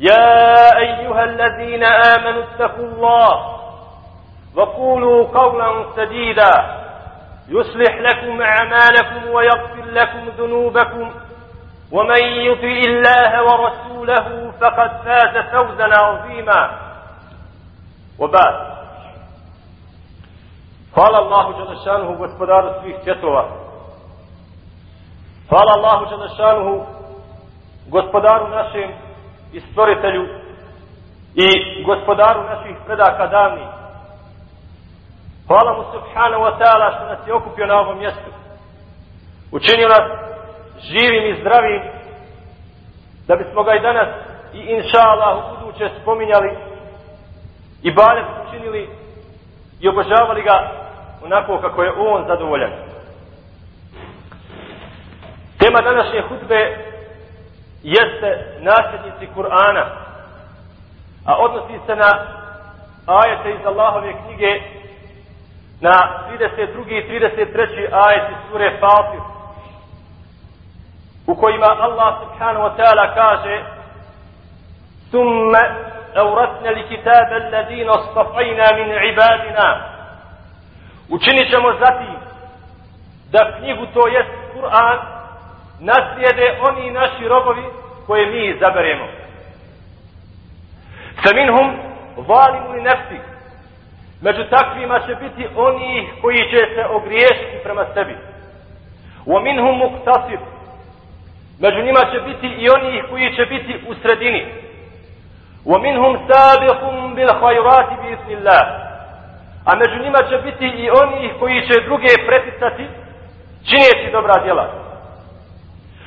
يا أيها الذين آمنوا اتقوا الله وقولوا قولا سديدا يصلح لكم أعمالكم ويغفر لكم ذنوبكم ومن يطع الله ورسوله فقد فاز فوزا عظيما وبعد Hvala Allahu Đelešanuhu, gospodaru svih svjetova. Hvala Allahu Đelešanuhu, gospodaru našem i stvoritelju i gospodaru naših predaka davnih. Hvala mu subhanahu wa ta'ala što nas je okupio na ovom mjestu. Učinio nas živim i zdravim da bismo ga i danas i inša Allah u buduće spominjali i balje učinili i obožavali ga onako kako je on zadovoljan. Tema današnje hutbe jeste nasljednici Kur'ana, a odnosi se na ajete iz Allahove knjige na 32. i 33. ajeti sure Fatir u kojima Allah subhanahu wa ta'ala kaže ثم أورثنا الكتاب الذين اصطفينا من عبادنا Učinit ćemo zatim da knjigu to jest Kur'an naslijede oni naši robovi koje mi izaberemo. Sa minhum valimu li nefsi. Među takvima će biti oni koji će se ogriješiti prema sebi. Wa minhum muktasir. Među njima će biti i oni koji će biti u sredini. Wa minhum sabiqum bil hajrati bi ismillah a među njima će biti i oni koji će druge preticati čineći dobra djela.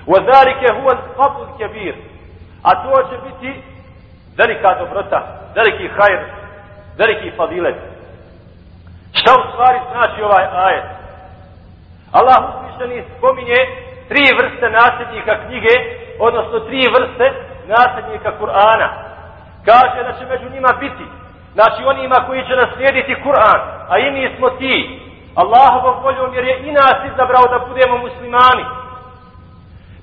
وَذَلِكَ هُوَ الْفَضُ الْكَبِيرِ A to će biti velika dobrota, veliki hajr, veliki fadilet. Šta u stvari znači ovaj ajet? Allah usmišljeni spominje tri vrste nasljednika knjige, odnosno tri vrste nasljednika Kur'ana. Kaže da će među njima biti Znači onima koji će naslijediti Kur'an, a i mi smo ti, Allahovom voljom jer je i nas izabrao da budemo muslimani.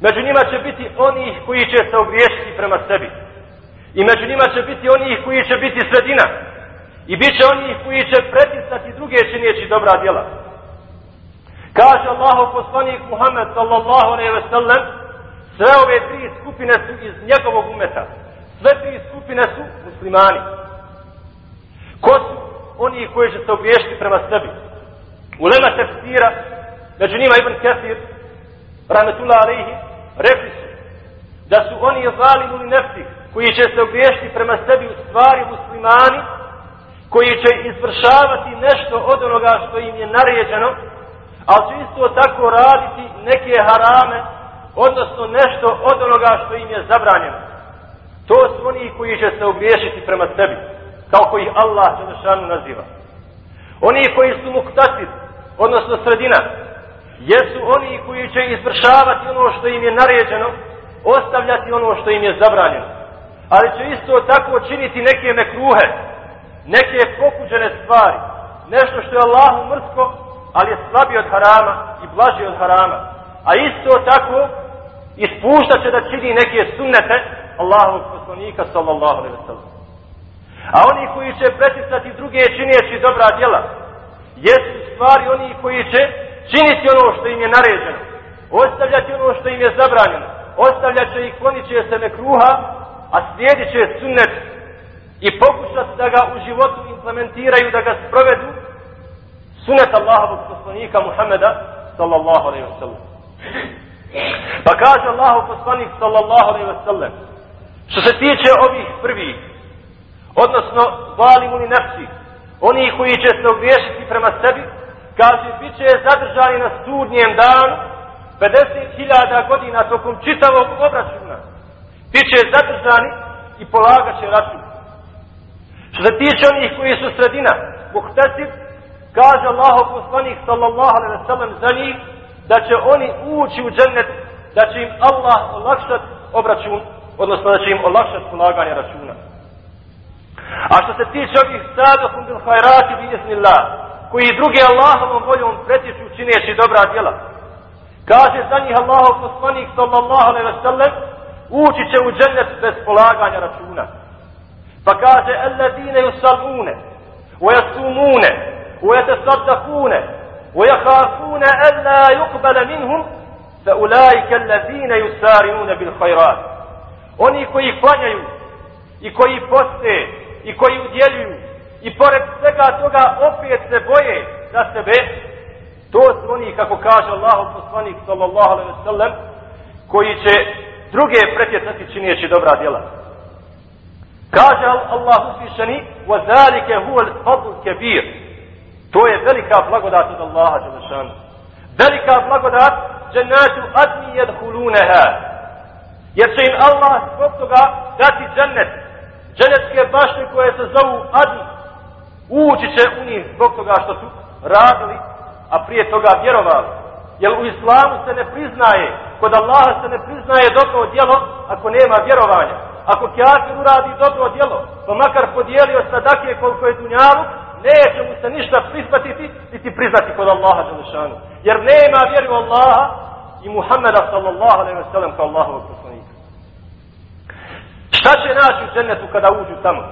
Među njima će biti oni koji će se ogriješiti prema sebi. I među njima će biti oni koji će biti sredina. I bit će oni koji će pretisati druge činjeći dobra djela. Kaže Allahov poslanik Muhammed sallallahu alaihi ve sellem, sve ove tri skupine su iz njegovog umeta. Sve tri skupine su muslimani. Ko su oni koji će se ogriješiti prema sebi? Ulema tefsira, među njima Ibn Kathir, rahmetullah alaihi, rekli su da su oni zalimuni nefti koji će se ogriješiti prema sebi u stvari muslimani, koji će izvršavati nešto od onoga što im je naređeno, ali će isto tako raditi neke harame, odnosno nešto od onoga što im je zabranjeno. To su oni koji će se ogriješiti prema sebi kao koji Allah Đelešanu naziva. Oni koji su muktasid, odnosno sredina, jesu oni koji će izvršavati ono što im je naređeno, ostavljati ono što im je zabranjeno. Ali će isto tako činiti neke mekruhe, neke pokuđene stvari, nešto što je Allahu mrsko, ali je slabiji od harama i blaži od harama. A isto tako ispuštat će da čini neke sunnete Allahovog poslanika sallallahu alaihi wa sallam. A oni koji će preticati druge činjeći dobra djela, jesu stvari oni koji će činiti ono što im je naređeno, ostavljati ono što im je zabranjeno, ostavljat će i klonit će se nekruha, a slijedit će sunnet. I pokušati da ga u životu implementiraju, da ga sprovedu, sunnet Allahovog poslanika Muhammeda, sallallahu alaihi wa sallam. Pa kaže Allahov poslanik, sallallahu alaihi wa sallam, što se tiče ovih prvih, odnosno zalimuni nefsi, oni koji će se ogriješiti prema sebi, kaže, bit će zadržani na sudnjem danu 50.000 godina tokom čitavog obračuna. Bit će zadržani i polagat će račun. Što se tiče onih koji su sredina, muhtesib, kaže Allah poslanik sallallahu alaihi wa sallam za njih, da će oni ući u džennet, da će im Allah olakšat obračun, odnosno da će im olakšat polaganje računa. A što se tiče ovih sadahum bil hajrati bi iznillah, koji druge Allahovom voljom pretječu čineći dobra djela, kaže za njih Allah poslanik sallallahu alaihi wa sallam, ući će u džennet bez polaganja računa. Pa kaže, alladine yusallune, ويصومون ويتصدقون ويخافون ألا يقبل منهم فأولئك الذين يسارعون بالخيرات oni koji klanjaju i koji poste i koji udjeljuju i pored svega toga opet se boje za sebe. To su oni kako kaže Allah poslanik sallallahu alaihi sallam koji će druge pretjecati činijeći dobra djela. Kaže Allah uzvišeni, وَذَلِكَ هُوَ huwa al-fadl to je velika blagodat od Allaha Đelešanu. velika blagodat džennatu adni yadkhulunaha. Jer će im Allah zbog toga dati džennet. Džennetske bašte koje se zovu adni ući će u njih zbog toga što su radili a prije toga vjerovali jer u islamu se ne priznaje kod Allaha se ne priznaje dobro djelo ako nema vjerovanja ako kjafir uradi dobro djelo, pa makar podijelio sadake koliko je dunjalu, neće mu se ništa prispatiti niti priznati kod Allaha Đelešanu. Jer nema vjeru Allaha i Muhammeda sallallahu alaihi wa sallam kao Allahovog poslanika. Šta će naći u džennetu kada uđu tamo?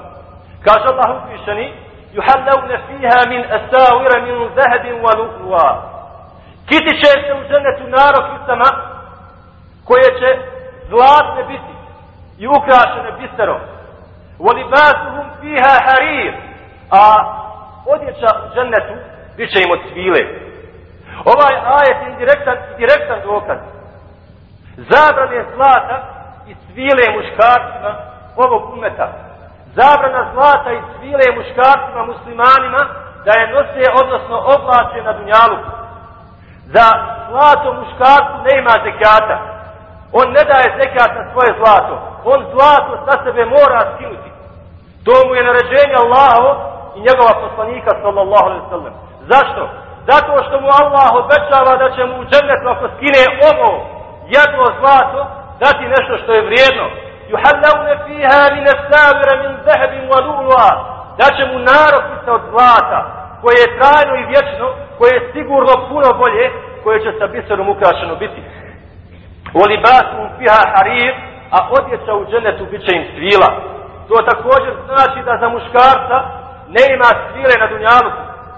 Kaže Allah uzvišeni, yuhallavne fiha min asawira min zahadin wa lu'luwa. Kiti će se u džennetu narokicama koje će zlatne biti i ukrašene biserom. وَلِبَاسُهُمْ فِيهَا حَرِيرٌ A odjeća u džennetu bit će im od svile. Ovaj ajet je direktan, direktan dokaz. Zabrane zlata i svile muškarcima ovog umeta. Zabrana zlata i svile muškarcima muslimanima da je nose, odnosno oblače na dunjalu. Za zlato muškarcu ne ima zekata. On ne daje zekat na svoje zlato. On zlato sa sebe mora skinuti. To mu je naređenje Allaho i njegova poslanika sallallahu alaihi sallam. Zašto? Zato što mu Allah obećava da će mu u džennetu ako skine ovo jedno zlato dati nešto što je vrijedno. يحلون فيها من أساور من ذهب ولولا da će mu narosti se od zlata, koje je trajno i vječno, koje je sigurno puno bolje, koje će sa biserom ukrašeno biti. U libasu fiha harir, a odjeća u dženetu bit će im svila. To također znači da za muškarca ne ima svile na dunjalu.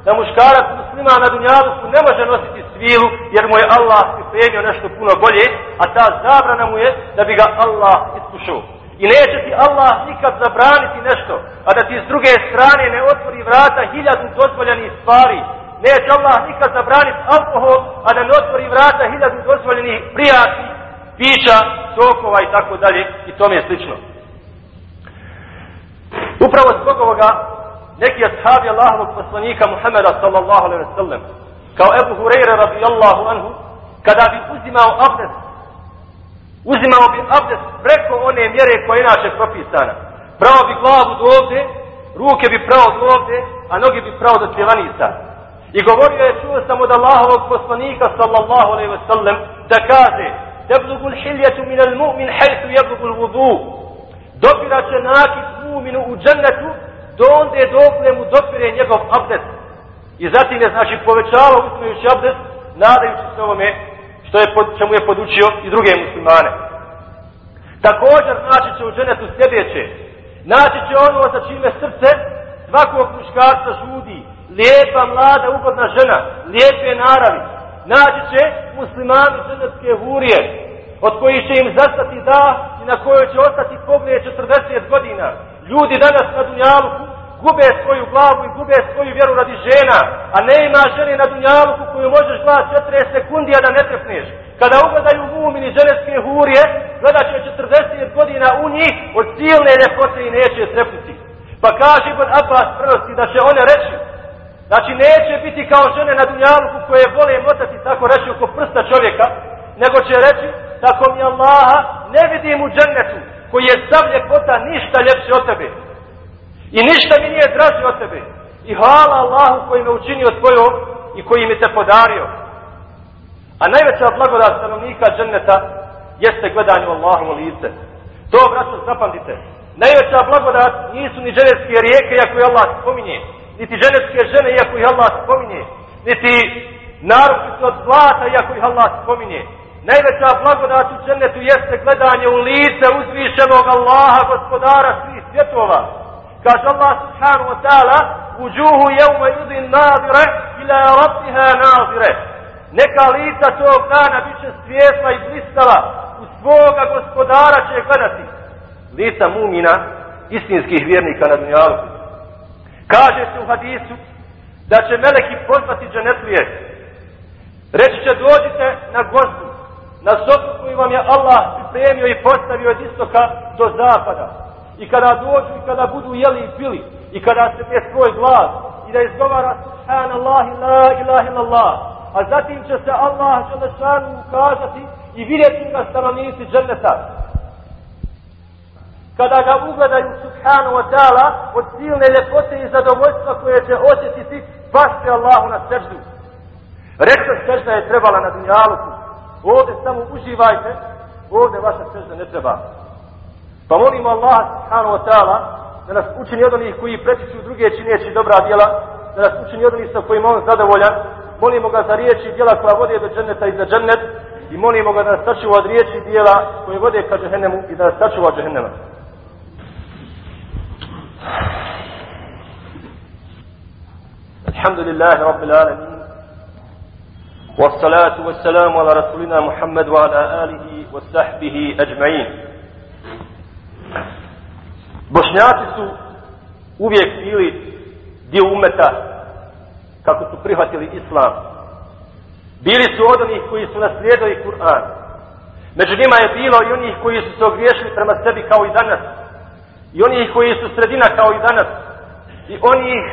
Da muškarac muslima na dunjaluku ne može nositi svilu jer mu je Allah pripremio nešto puno bolje, a ta zabrana mu je da bi ga Allah iskušao. I neće ti Allah nikad zabraniti nešto, a da ti s druge strane ne otvori vrata hiljadu dozvoljenih stvari. Neće Allah nikad zabraniti alkohol, a da ne otvori vrata hiljadu dozvoljenih prijatnih pića, sokova i tako dalje i tome je slično. Upravo zbog ovoga neki ashabi Allahovog poslanika Muhammeda sallallahu alaihi wa sallam kao Ebu Hureyre radijallahu anhu kada bi uzimao abdest uzimao bi abdest preko one mjere koja je inače propisana. Pravo bi glavu do ovde, ruke bi pravo do ovde, a noge bi pravo do cjevanica. I govorio je, čuo sam od Allahovog poslanika sallallahu alaihi wa sallam da kaže تبلغ الحلية من المؤمن حيث يبلغ الوضوء dopira će nakis muminu u džennetu do onda dokle mu dopire njegov abdest i zatim je znači povećavao uzmejući abdest nadajući se ovome što je pod, čemu je podučio i druge muslimane. Također naći će u džennetu sljedeće. Naći će ono za čime srce svakog muškarca žudi. Lijepa, mlada, ugodna žena lijepe naravi. Naći će muslimani ženevske hurije, od kojih će im zastati da i na kojoj će ostati pogled 40 godina. Ljudi danas na Dunjaluku gube svoju glavu i gube svoju vjeru radi žena, a ne ima žene na Dunjaluku koju možeš gledati 40 sekundi, a da ne trepneš. Kada ugledaju mumini ženevske hurije, gledat će 40 godina u njih od silne ljepote i neće trepnuti. Pa kaže Ibn Abbas prvosti da će one reći, Znači neće biti kao žene na dunjaluku koje vole motati tako reći oko prsta čovjeka, nego će reći tako mi Allaha ne vidim u džennetu koji je sav ljepota ništa ljepši od tebe. I ništa mi nije draži od tebe. I hvala Allahu koji me učinio tvojom i koji mi te podario. A najveća blagodat stanovnika dženneta jeste gledanje u lice. To, braćo, zapamtite. Najveća blagodat nisu ni dženevske rijeke, iako je Allah spominje. Niti dženevske žene, iako ih Allah spominje. Niti naročito od zlata, iako ih Allah spominje. Najveća blagodat u džennetu jeste gledanje u lice uzvišenog Allaha, gospodara svih svjetova. Kaže Allah subhanahu wa ta'ala, uđuhu jevme idin nazire, ila rabbiha nazire. Neka lica tog dana bit će svijetla i blistava, u svoga gospodara će gledati. Lica mumina, istinskih vjernika na dunjalu. Kaže se u hadisu, da će meleki pozvati dženetlije. Reći će dođite na gozdu, na sobu koju vam je Allah pripremio i postavio od istoka do zapada. I kada dođu i kada budu jeli i pili, i kada se te svoj glas, i da izgovara Subhanallah, la ilaha illallah, a zatim će se Allah Đelešanu ukazati i vidjeti ga stanovnici dženneta. Kada ga ugledaju Subhanu wa ta'ala od silne ljepote i zadovoljstva koje će osjetiti, pašte Allahu na srždu. Rekla sržda je trebala na dunjaluku. Ovdje samo uživajte, ovdje vaša sržda ne treba. Pa molimo Allah Subhanu wa ta'ala da nas učini od onih koji pretiču druge čineći dobra djela, da nas učini od onih sa kojima on zadovoljan, molimo ga za riječi djela koja vode do dženneta i za džennet i molimo ga da nas sačuva od riječi djela koje vode ka džehennemu i da nas sačuva od džehennema. الحمد لله رب العالمين والصلاة والسلام على رسولنا محمد وعلى آله وصحبه أجمعين Bošnjaci su uvijek bili dio umeta kako su prihvatili islam. Bili su od onih koji su naslijedili Kur'an. Među njima je bilo i onih koji su se ogriješili prema sebi kao i danas. I onih koji su sredina kao i danas. I onih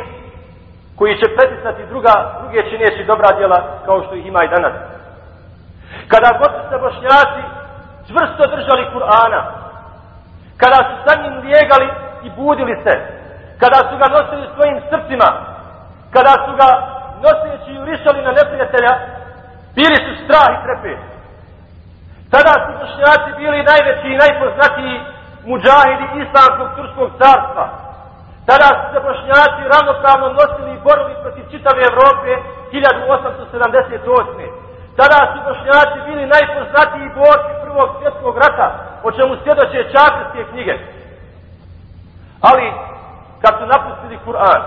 koji će pretisnati druga, druge čineći dobra djela kao što ih ima i danas. Kada god su se bošnjaci čvrsto držali Kur'ana, kada su sa njim lijegali i budili se, kada su ga nosili svojim srcima, kada su ga noseći i urišali na neprijatelja, bili su strah i trepet. Tada su bošnjaci bili najveći i najpoznatiji muđahidi islamskog turskog carstva. Tada su se bošnjaci ravnopravno nosili i borili protiv čitave Evrope 1878. Tada su bošnjaci bili najpoznatiji borci prvog svjetskog rata, o čemu svjedoče čakrske knjige. Ali, kad su napustili Kur'an,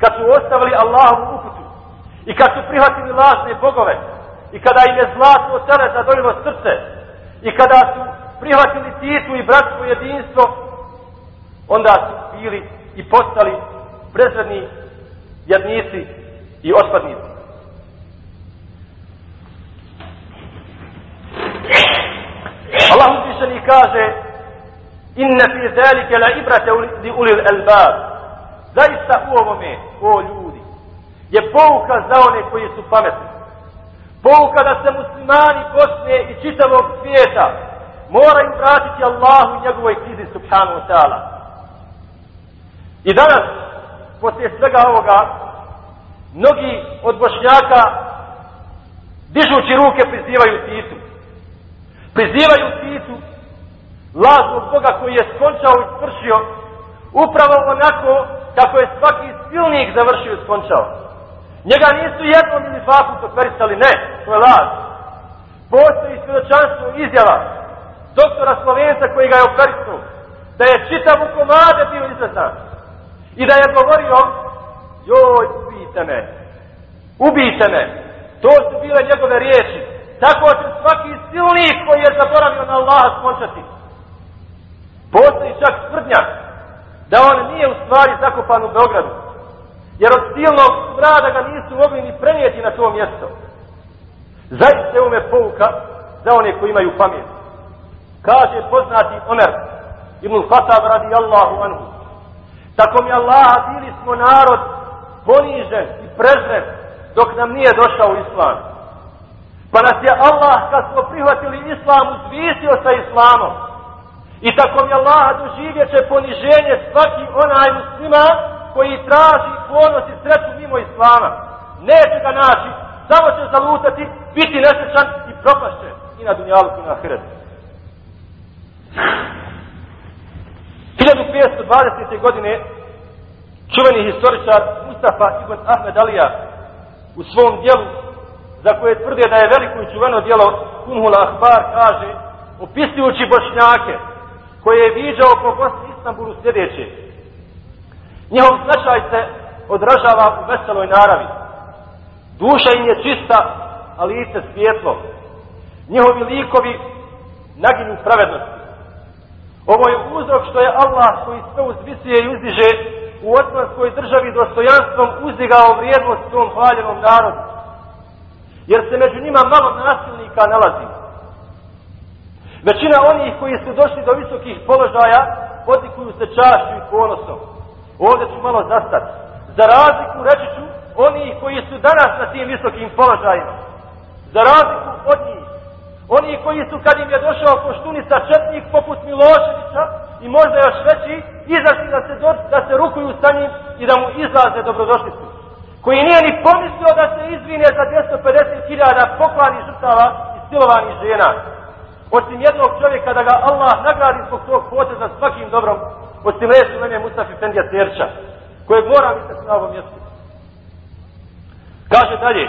kad su ostavili Allahovu uputu i kad su prihvatili lažne bogove i kada im je zlato tele zadojilo srce i kada su prihvatili titu i bratsko jedinstvo, onda su bili i postali prezredni jadnici i otpadnici. Allah uzvišeni kaže inna fi zalika la ibrate li ulil albab. Zaista u ovome o ljudi je pouka za one koji su pametni. Pouka da se muslimani Bosne i čitavog svijeta moraju vratiti Allahu i njegovoj knjizi subhanahu wa ta'ala i danas poslije svega ovoga mnogi od bošnjaka dižući ruke prizivaju Titu prizivaju Titu lažnog Boga koji je skončao i svršio upravo onako kako je svaki silnik završio i skončao. Njega nisu jednom ili dva puta operisali, ne, to je laž. Postoji svjedočanstvo izjava doktora Slovenca koji ga je operisao, da je čitav u komade bio izrazan i da je govorio joj, ubijte me, ubijte me. To su bile njegove riječi. Tako će svaki silnik koji je zaboravio na Allaha skončati. Postoji čak tvrdnja da on nije u stvari zakopan u Beogradu. Jer od silnog smrada ga nisu mogli ni prenijeti na to mjesto. Zaista je ume pouka za one koji imaju pamet. Kaže poznati Omer ibn Khattab radi Allahu anhu. Tako mi Allah bili smo narod ponižen i prezren dok nam nije došao Islam. Pa nas je Allah kad smo prihvatili Islam uzvisio sa Islamom. I tako mi Allah doživjet će poniženje svaki onaj muslima koji traži ponos i sreću mimo Islama. Neće ga naći, samo će zalutati, biti nesrećan i propašće i na dunjalu i na hratu. 1520. godine čuveni historičar Mustafa ibn Ahmed Alija u svom dijelu za koje tvrde da je veliko i čuveno dijelo Kumhul Ahbar kaže opisujući bošnjake koje je viđao po Bosni Istanbulu sljedeće. Njihov značaj se odražava u veseloj naravi. Duša im je čista a lice svjetlo. Njihovi likovi naginju pravednosti ovo je uzrok što je Allah koji sve uzvisuje i uzdiže u osmanskoj državi dostojanstvom uzdigao vrijednost tom hvaljenom narodu. Jer se među njima malo nasilnika nalazi. Većina onih koji su došli do visokih položaja odlikuju se čašću i ponosom. Ovdje ću malo zastati. Za razliku, reći ću, oni koji su danas na tim visokim položajima. Za razliku od njih. Oni koji su kad im je došao koštunica četnik poput Miloševića i možda još veći, izašli da se, do, da se rukuju sa njim i da mu izlaze dobrodošlicu. Koji nije ni pomislio da se izvine za 250.000 poklani žrtava i stilovanih žena. Osim jednog čovjeka da ga Allah nagradi zbog tog pote za svakim dobrom, osim reći mene Mustafa Fendija Terča, kojeg mora biti na ovom mjestu. Kaže dalje,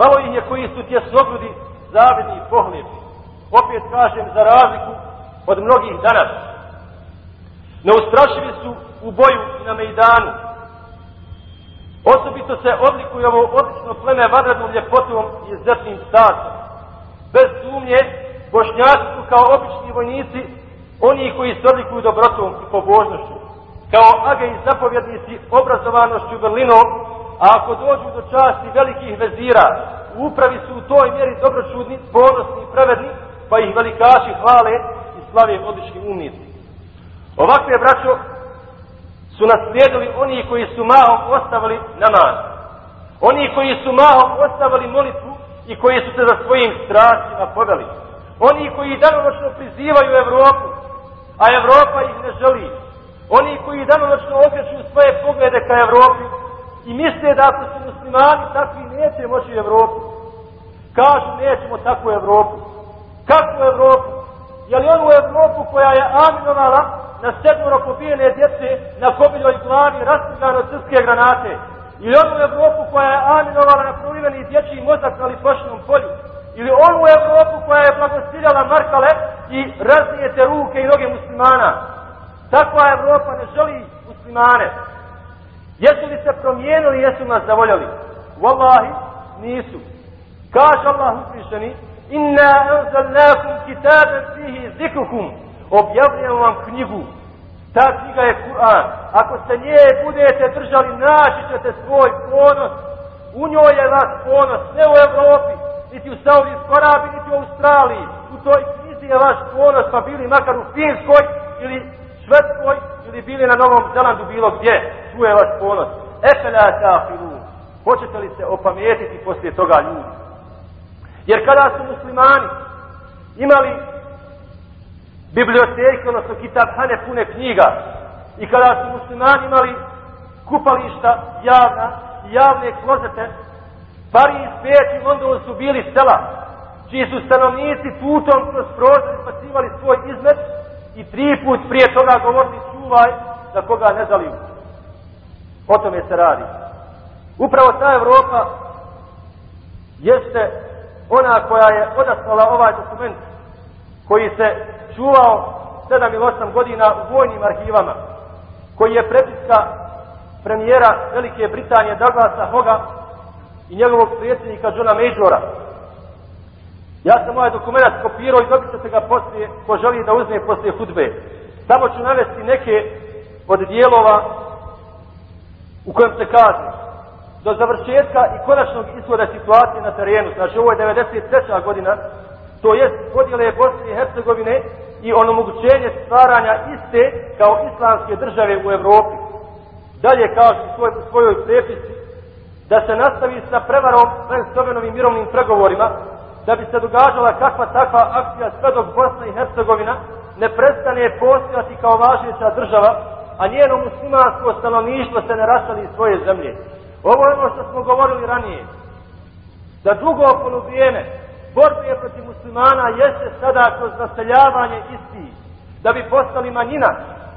malo ih je koji su tjesnogrudi zavidni pohled. Opet kažem za razliku od mnogih danas. Neustrašivi su u boju i na Mejdanu. Osobito se odlikuje ovo odlično pleme vadradnom ljepotom i izuzetnim stasom. Bez sumnje, bošnjaci su kao obični vojnici oni koji se odlikuju dobrotom i pobožnošću. Kao age i zapovjednici obrazovanošću Berlinom, a ako dođu do časti velikih vezira, u upravi su u toj mjeri dobročudni, ponosni i pravedni, pa ih velikaši hvale i slave odlični umnici. Ovakve braćo su naslijedili oni koji su mahom ostavili namaz. Oni koji su mahom ostavili molitvu i koji su se za svojim strastima podali. Oni koji danonočno prizivaju Evropu, a Evropa ih ne želi. Oni koji danonočno okreću svoje poglede ka Evropi i misle da ako su muslimani takvi neće moći u Evropu. Kažu nećemo takvu Evropu. Kakvu Evropu? Je li onu Evropu koja je aminovala na sedmoro pobijene djece na kobiljoj glavi rastigano srpske granate? Ili onu Evropu koja je aminovala na proliveni dječji mozak na lipošnom polju? Ili onu Evropu koja je blagosiljala Markale i raznijete ruke i noge muslimana? Takva Evropa ne želi muslimane. Jesu li se promijenili, jesu nas zavoljali? Wallahi, nisu. Kaže Allah uzvišeni, Inna anzalnakum kitaban fihi zikukum. Objavljamo vam knjigu. Ta knjiga je Kur'an. Ako se nje budete držali, naći ćete svoj ponos. U njoj je vas ponos, ne u Evropi, niti u Saudijskoj Arabiji, niti u Australiji. U toj knjizi je vaš ponos, pa bili makar u Finskoj ili Švedskoj ili bili na Novom Zelandu bilo gdje. Tu je vaš ponos. Efela tafiru. Hoćete li se opamijetiti poslije toga ljudi? Jer kada su muslimani imali biblioteke, odnosno kitabhane pune knjiga, i kada su muslimani imali kupališta javna, javne klozete, Pariz, Beč i London su bili sela, čiji su stanovnici putom kroz prozor spacivali svoj izmet i tri put prije toga govorili čuvaj da koga ne zaliju. O tome se radi. Upravo ta Evropa jeste ona koja je odaslala ovaj dokument koji se čuvao 7 ili 8 godina u vojnim arhivama, koji je prepiska premijera Velike Britanije Douglasa Hoga i njegovog prijateljika Johna Majora. Ja sam ovaj dokument kopirao i dobit ćete ga poslije, ko želi da uzme poslije hudbe. Samo ću navesti neke od dijelova u kojem se kaže do završetka i konačnog ishoda situacije na terenu, znači ovo je 93. godina, to jest podjele Bosne i Hercegovine i onomogućenje stvaranja iste kao islamske države u Evropi. Dalje kaže u svoj, svojoj prepisi da se nastavi sa prevarom Venstovenovim mirovnim pregovorima da bi se događala kakva takva akcija sve dok Bosna i Hercegovina ne prestane postojati kao važeća država, a njeno muslimansko stanovništvo se ne rasali iz svoje zemlje. Ovo je ono što smo govorili ranije. Da dugo poluvrijeme borbe protiv muslimana jeste sada kroz naseljavanje isti, da bi postali manjina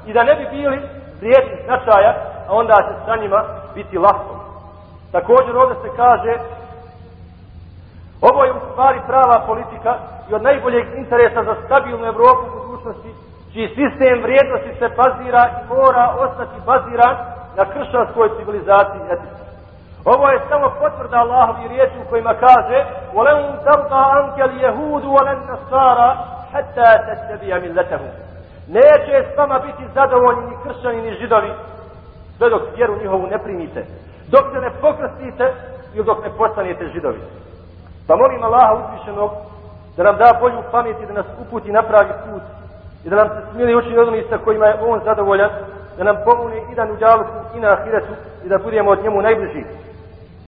i da ne bi bili vrijedni značaja, a onda će sa njima biti lahko. Također ovdje se kaže ovo je u stvari prava politika i od najboljeg interesa za stabilnu Evropu u budućnosti, čiji sistem vrijednosti se bazira i mora ostati baziran na kršćanskoj civilizaciji i etici. Ovo je samo potvrda Allahovi riječi u kojima kaže وَلَنْ تَرْضَا أَنْكَ الْيَهُودُ وَلَنْ نَصَارَ حَتَّى تَتَّبِيَ مِلَّتَهُمْ Neće s vama biti zadovoljni ni kršćani ni židovi sve dok vjeru njihovu ne primite. Dok se ne pokrstite ili dok ne postanete židovi. Pa molim Allaha uzvišenog da nam da bolju pamet i da nas uputi na pravi put i da nam se smili učini od onih sa kojima je on zadovoljan, da nam pomogne i da nuđaluku i na ahiretu i da budemo od njemu najbliži.